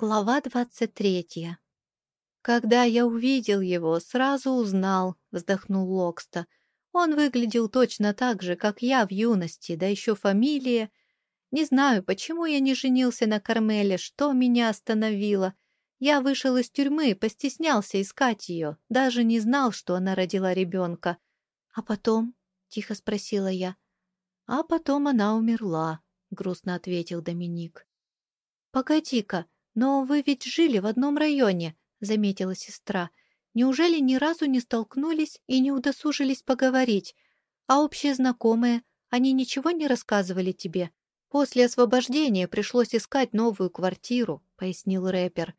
Глава двадцать третья. «Когда я увидел его, сразу узнал», — вздохнул Локста. «Он выглядел точно так же, как я в юности, да еще фамилия. Не знаю, почему я не женился на Кармеле, что меня остановило. Я вышел из тюрьмы, постеснялся искать ее, даже не знал, что она родила ребенка. А потом?» — тихо спросила я. «А потом она умерла», — грустно ответил Доминик. «Погоди-ка», «Но вы ведь жили в одном районе», — заметила сестра. «Неужели ни разу не столкнулись и не удосужились поговорить? А общие знакомые, они ничего не рассказывали тебе?» «После освобождения пришлось искать новую квартиру», — пояснил рэпер.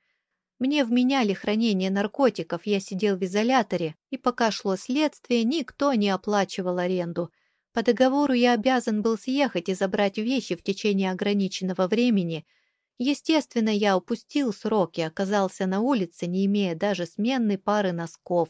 «Мне вменяли хранение наркотиков, я сидел в изоляторе, и пока шло следствие, никто не оплачивал аренду. По договору я обязан был съехать и забрать вещи в течение ограниченного времени — Естественно, я упустил срок и оказался на улице, не имея даже сменной пары носков.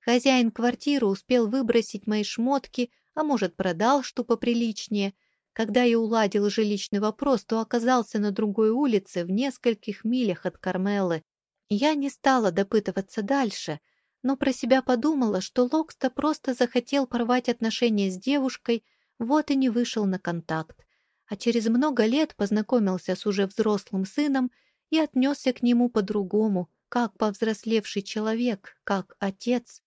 Хозяин квартиры успел выбросить мои шмотки, а может, продал что поприличнее. Когда я уладил жилищный вопрос, то оказался на другой улице в нескольких милях от Кармелы. Я не стала допытываться дальше, но про себя подумала, что Локста просто захотел порвать отношения с девушкой, вот и не вышел на контакт а через много лет познакомился с уже взрослым сыном и отнесся к нему по-другому, как повзрослевший человек, как отец.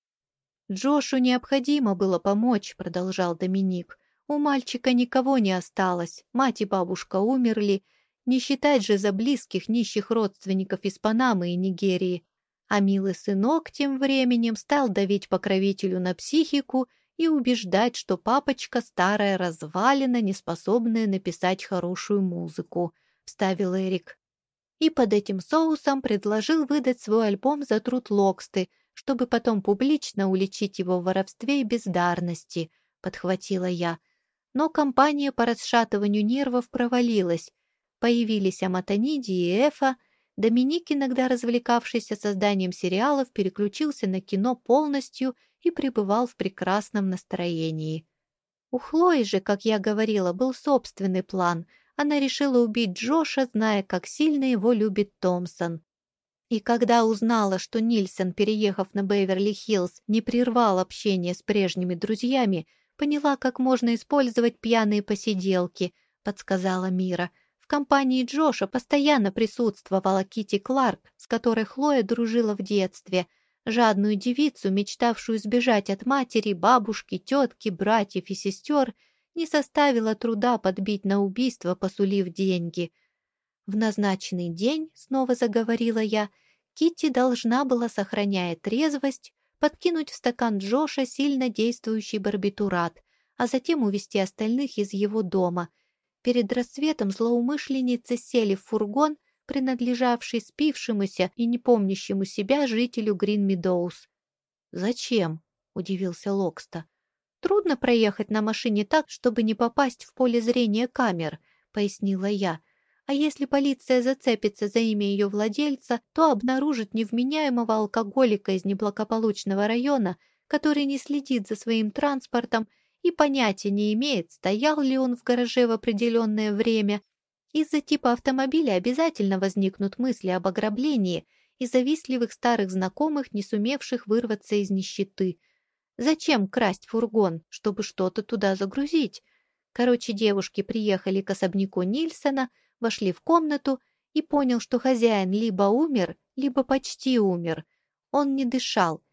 «Джошу необходимо было помочь», — продолжал Доминик. «У мальчика никого не осталось, мать и бабушка умерли, не считать же за близких нищих родственников из Панамы и Нигерии. А милый сынок тем временем стал давить покровителю на психику и убеждать, что папочка старая развалина, неспособная написать хорошую музыку, вставил Эрик. И под этим соусом предложил выдать свой альбом за труд Локсты, чтобы потом публично уличить его в воровстве и бездарности, подхватила я. Но кампания по расшатыванию нервов провалилась. Появились Аматониди и Эфа, Доминик, иногда развлекавшийся созданием сериалов, переключился на кино полностью и пребывал в прекрасном настроении. У Хлои же, как я говорила, был собственный план. Она решила убить Джоша, зная, как сильно его любит Томпсон. И когда узнала, что Нильсон, переехав на Беверли-Хиллз, не прервал общение с прежними друзьями, поняла, как можно использовать пьяные посиделки, подсказала Мира — в компании Джоша постоянно присутствовала Кити Кларк, с которой Хлоя дружила в детстве, жадную девицу, мечтавшую сбежать от матери, бабушки, тетки, братьев и сестер, не составило труда подбить на убийство, посулив деньги. В назначенный день, снова заговорила я, Кити должна была, сохраняя трезвость, подкинуть в стакан Джоша сильно действующий барбитурат, а затем увести остальных из его дома — Перед рассветом злоумышленницы сели в фургон, принадлежавший спившемуся и не помнящему себя жителю Грин-Медоуз. «Зачем?» — удивился Локста. «Трудно проехать на машине так, чтобы не попасть в поле зрения камер», — пояснила я. «А если полиция зацепится за имя ее владельца, то обнаружит невменяемого алкоголика из неблагополучного района, который не следит за своим транспортом и понятия не имеет, стоял ли он в гараже в определенное время. Из-за типа автомобиля обязательно возникнут мысли об ограблении и завистливых старых знакомых, не сумевших вырваться из нищеты. Зачем красть фургон, чтобы что-то туда загрузить? Короче, девушки приехали к особняку Нильсона, вошли в комнату и понял, что хозяин либо умер, либо почти умер. Он не дышал,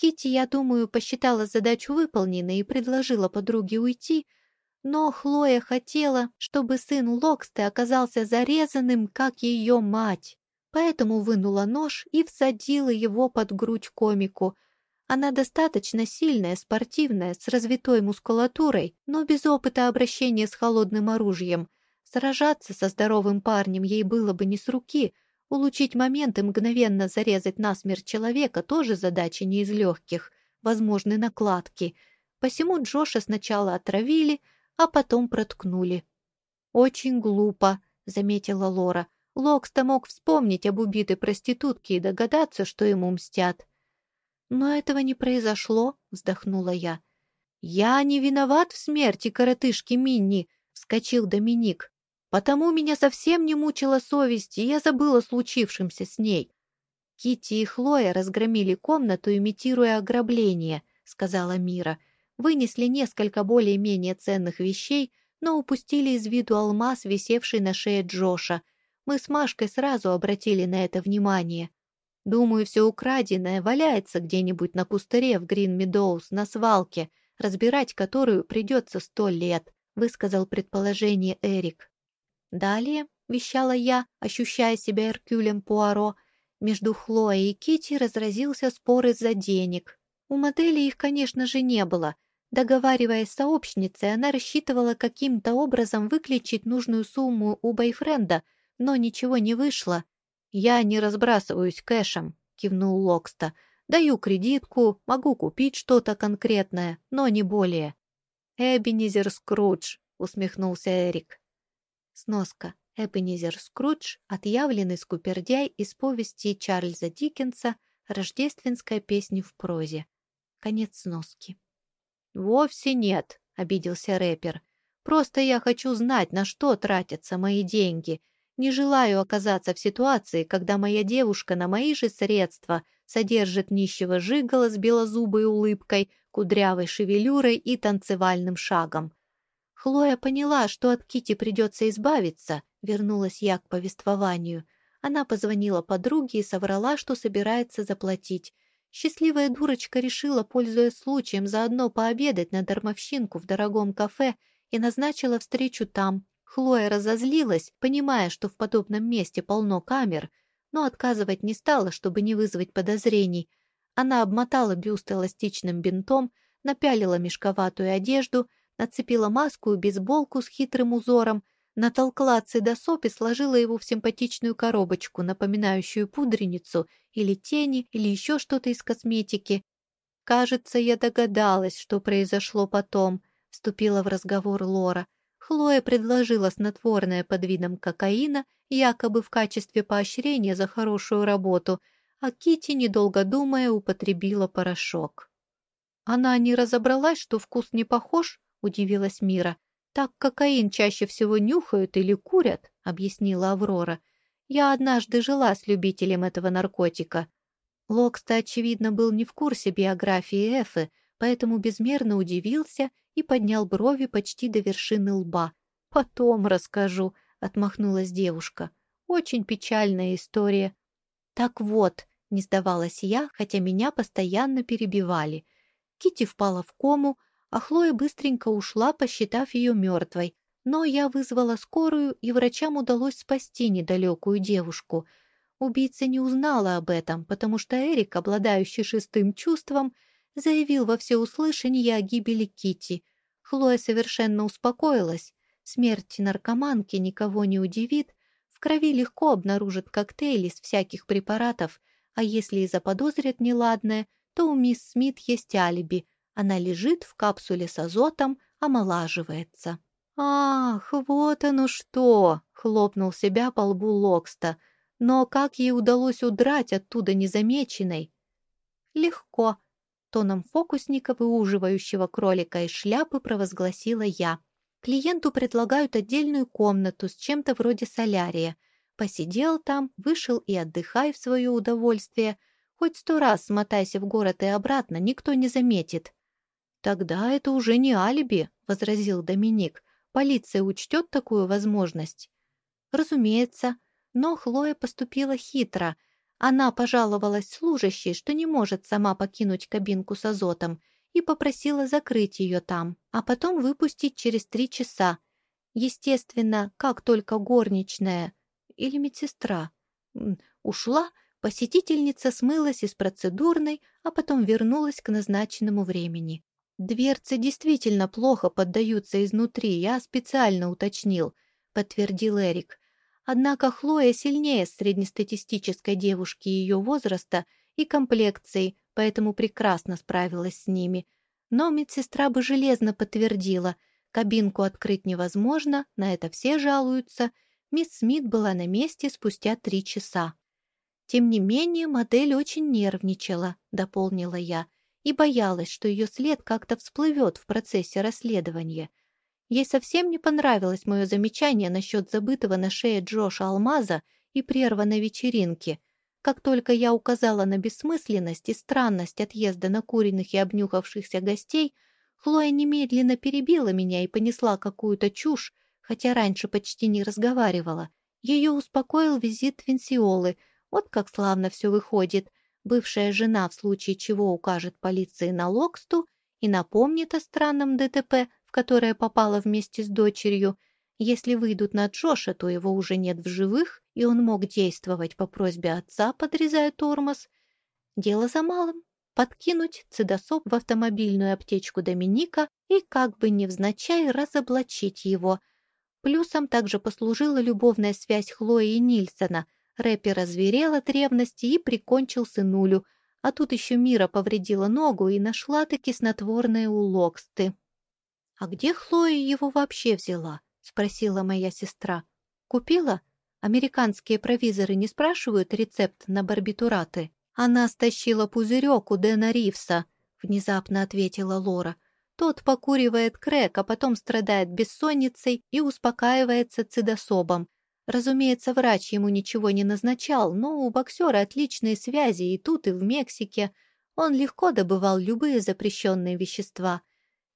Кити, я думаю, посчитала задачу выполненной и предложила подруге уйти, но Хлоя хотела, чтобы сын Локсты оказался зарезанным, как ее мать. Поэтому вынула нож и всадила его под грудь комику. Она достаточно сильная, спортивная, с развитой мускулатурой, но без опыта обращения с холодным оружием. Сражаться со здоровым парнем ей было бы не с руки — Улучить момент и мгновенно зарезать насмерть человека тоже задача не из легких, возможны накладки. Посему Джоша сначала отравили, а потом проткнули. «Очень глупо», — заметила Лора. Локста мог вспомнить об убитой проститутке и догадаться, что ему мстят. «Но этого не произошло», — вздохнула я. «Я не виноват в смерти коротышки Минни», — вскочил Доминик. Потому меня совсем не мучила совесть, и я забыла о случившемся с ней. Кити и Хлоя разгромили комнату, имитируя ограбление, сказала Мира. Вынесли несколько более-менее ценных вещей, но упустили из виду алмаз, висевший на шее Джоша. Мы с Машкой сразу обратили на это внимание. Думаю, все украденное валяется где-нибудь на пустыре в Грин-Медоуз, на свалке, разбирать которую придется сто лет, высказал предположение Эрик. Далее, вещала я, ощущая себя Эркюлем Пуаро, между Хлоей и Кити разразился спор из-за денег. У модели их, конечно же, не было. Договариваясь с сообщницей, она рассчитывала каким-то образом выключить нужную сумму у бойфренда, но ничего не вышло. «Я не разбрасываюсь кэшем», — кивнул Локста. «Даю кредитку, могу купить что-то конкретное, но не более». «Эбенизер Скрудж», — усмехнулся Эрик. Сноска. Эбенизер Скрудж — отъявленный скупердяй из повести Чарльза Диккенса «Рождественская песня в прозе». Конец сноски. «Вовсе нет», — обиделся рэпер. «Просто я хочу знать, на что тратятся мои деньги. Не желаю оказаться в ситуации, когда моя девушка на мои же средства содержит нищего жигала с белозубой улыбкой, кудрявой шевелюрой и танцевальным шагом. Хлоя поняла, что от Кити придется избавиться, вернулась я к повествованию. Она позвонила подруге и соврала, что собирается заплатить. Счастливая дурочка решила, пользуясь случаем, заодно пообедать на дармовщинку в дорогом кафе и назначила встречу там. Хлоя разозлилась, понимая, что в подобном месте полно камер, но отказывать не стала, чтобы не вызвать подозрений. Она обмотала бюст эластичным бинтом, напялила мешковатую одежду — нацепила маску и бейсболку с хитрым узором, натолкла цидосоп и сложила его в симпатичную коробочку, напоминающую пудреницу или тени, или еще что-то из косметики. «Кажется, я догадалась, что произошло потом», — вступила в разговор Лора. Хлоя предложила снотворное под видом кокаина, якобы в качестве поощрения за хорошую работу, а Кити, недолго думая, употребила порошок. Она не разобралась, что вкус не похож, — удивилась Мира. «Так кокаин чаще всего нюхают или курят», — объяснила Аврора. «Я однажды жила с любителем этого наркотика». Локста, очевидно, был не в курсе биографии Эфы, поэтому безмерно удивился и поднял брови почти до вершины лба. «Потом расскажу», — отмахнулась девушка. «Очень печальная история». «Так вот», — не сдавалась я, хотя меня постоянно перебивали. Кити впала в кому, — а Хлоя быстренько ушла, посчитав ее мертвой. Но я вызвала скорую, и врачам удалось спасти недалекую девушку. Убийца не узнала об этом, потому что Эрик, обладающий шестым чувством, заявил во всеуслышание о гибели Кити. Хлоя совершенно успокоилась. Смерть наркоманки никого не удивит. В крови легко обнаружат коктейль из всяких препаратов, а если и заподозрят неладное, то у мисс Смит есть алиби — она лежит в капсуле с азотом, омолаживается. «Ах, вот оно что!» — хлопнул себя по лбу Локста. «Но как ей удалось удрать оттуда незамеченной?» «Легко», — тоном фокусника, выуживающего кролика из шляпы, провозгласила я. «Клиенту предлагают отдельную комнату с чем-то вроде солярия. Посидел там, вышел и отдыхай в свое удовольствие. Хоть сто раз смотайся в город и обратно, никто не заметит. «Тогда это уже не алиби», — возразил Доминик. «Полиция учтет такую возможность?» «Разумеется. Но Хлоя поступила хитро. Она пожаловалась служащей, что не может сама покинуть кабинку с азотом, и попросила закрыть ее там, а потом выпустить через три часа. Естественно, как только горничная или медсестра ушла, посетительница смылась из процедурной, а потом вернулась к назначенному времени. «Дверцы действительно плохо поддаются изнутри, я специально уточнил», — подтвердил Эрик. Однако Хлоя сильнее среднестатистической девушки ее возраста и комплекции, поэтому прекрасно справилась с ними. Но медсестра бы железно подтвердила, кабинку открыть невозможно, на это все жалуются. Мисс Смит была на месте спустя три часа. Тем не менее, модель очень нервничала, дополнила я и боялась, что ее след как-то всплывет в процессе расследования. Ей совсем не понравилось мое замечание насчет забытого на шее Джоша алмаза и прерванной вечеринки. Как только я указала на бессмысленность и странность отъезда накуренных и обнюхавшихся гостей, Хлоя немедленно перебила меня и понесла какую-то чушь, хотя раньше почти не разговаривала. Ее успокоил визит Винсиолы. Вот как славно все выходит. Бывшая жена в случае чего укажет полиции на Локсту и напомнит о странном ДТП, в которое попала вместе с дочерью. Если выйдут на Джоша, то его уже нет в живых, и он мог действовать по просьбе отца, подрезая тормоз. Дело за малым — подкинуть цидосоп в автомобильную аптечку Доминика и, как бы невзначай, разоблачить его. Плюсом также послужила любовная связь Хлои и Нильсона. Рэпер озверел от ревности и прикончил сынулю — а тут еще Мира повредила ногу и нашла-таки снотворное у. «А где Хлоя его вообще взяла?» — спросила моя сестра. «Купила? Американские провизоры не спрашивают рецепт на барбитураты?» «Она стащила пузырек у Дэна Ривса», — внезапно ответила Лора. «Тот покуривает крэк, а потом страдает бессонницей и успокаивается цидособом. Разумеется, врач ему ничего не назначал, но у боксера отличные связи и тут, и в Мексике. Он легко добывал любые запрещенные вещества.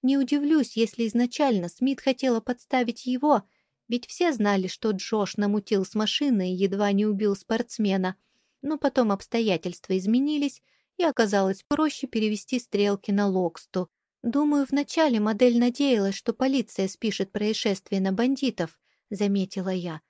Не удивлюсь, если изначально Смит хотела подставить его, ведь все знали, что Джош намутил с машины и едва не убил спортсмена. Но потом обстоятельства изменились, и оказалось проще перевести стрелки на Локсту. Думаю, вначале модель надеялась, что полиция спишет происшествие на бандитов, заметила я.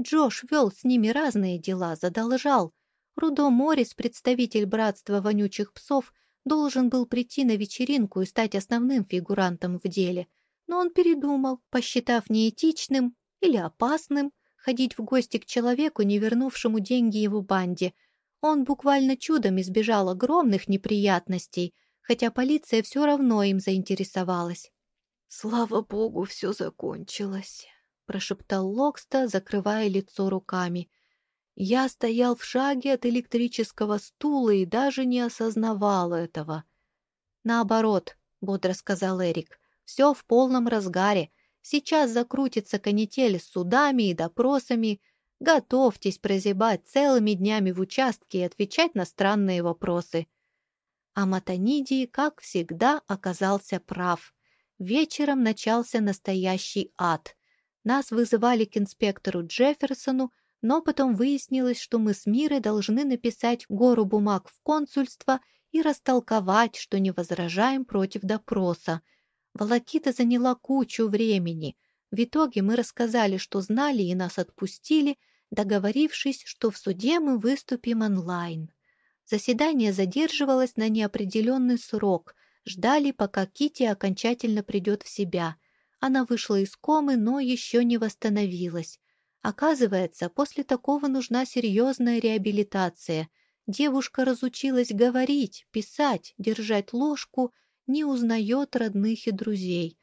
Джош вел с ними разные дела, задолжал. Рудо Моррис, представитель братства вонючих псов, должен был прийти на вечеринку и стать основным фигурантом в деле. Но он передумал, посчитав неэтичным или опасным ходить в гости к человеку, не вернувшему деньги его банде. Он буквально чудом избежал огромных неприятностей, хотя полиция все равно им заинтересовалась. «Слава богу, все закончилось», — прошептал Локста, закрывая лицо руками. Я стоял в шаге от электрического стула и даже не осознавал этого. «Наоборот», — бодро сказал Эрик, — «все в полном разгаре. Сейчас закрутится канитель с судами и допросами. Готовьтесь прозябать целыми днями в участке и отвечать на странные вопросы». А Матанидий, как всегда, оказался прав. Вечером начался настоящий ад — нас вызывали к инспектору Джефферсону, но потом выяснилось, что мы с Мирой должны написать гору бумаг в консульство и растолковать, что не возражаем против допроса. Волокита заняла кучу времени. В итоге мы рассказали, что знали и нас отпустили, договорившись, что в суде мы выступим онлайн. Заседание задерживалось на неопределенный срок, ждали, пока Кити окончательно придет в себя — она вышла из комы, но еще не восстановилась. Оказывается, после такого нужна серьезная реабилитация. Девушка разучилась говорить, писать, держать ложку, не узнает родных и друзей.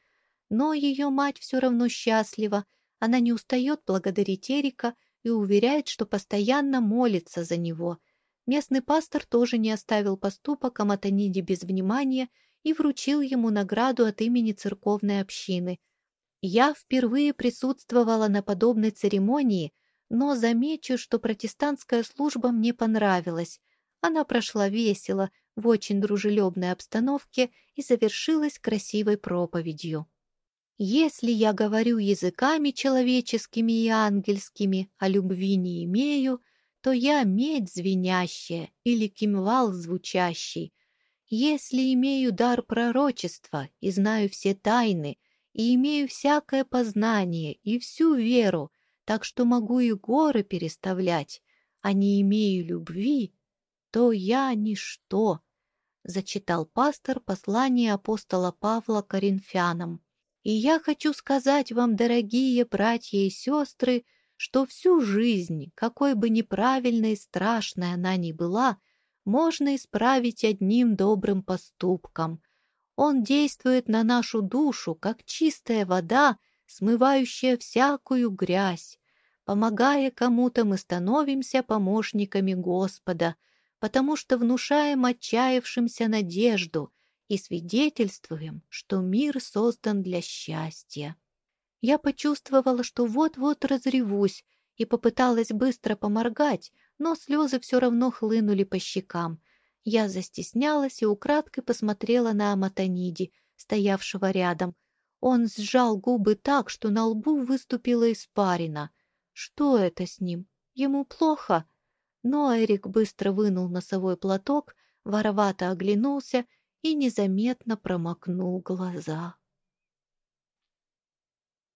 Но ее мать все равно счастлива. Она не устает благодарить Эрика и уверяет, что постоянно молится за него. Местный пастор тоже не оставил поступок Аматониде без внимания и вручил ему награду от имени церковной общины – я впервые присутствовала на подобной церемонии, но замечу, что протестантская служба мне понравилась. Она прошла весело, в очень дружелюбной обстановке и завершилась красивой проповедью. Если я говорю языками человеческими и ангельскими, а любви не имею, то я медь звенящая или кимвал звучащий. Если имею дар пророчества и знаю все тайны — и имею всякое познание и всю веру, так что могу и горы переставлять, а не имею любви, то я ничто», — зачитал пастор послание апостола Павла Коринфянам. «И я хочу сказать вам, дорогие братья и сестры, что всю жизнь, какой бы неправильной и страшной она ни была, можно исправить одним добрым поступком — он действует на нашу душу, как чистая вода, смывающая всякую грязь. Помогая кому-то, мы становимся помощниками Господа, потому что внушаем отчаявшимся надежду и свидетельствуем, что мир создан для счастья. Я почувствовала, что вот-вот разревусь, и попыталась быстро поморгать, но слезы все равно хлынули по щекам. Я застеснялась и украдкой посмотрела на Аматониди, стоявшего рядом. Он сжал губы так, что на лбу выступила испарина. Что это с ним? Ему плохо? Но Эрик быстро вынул носовой платок, воровато оглянулся и незаметно промокнул глаза.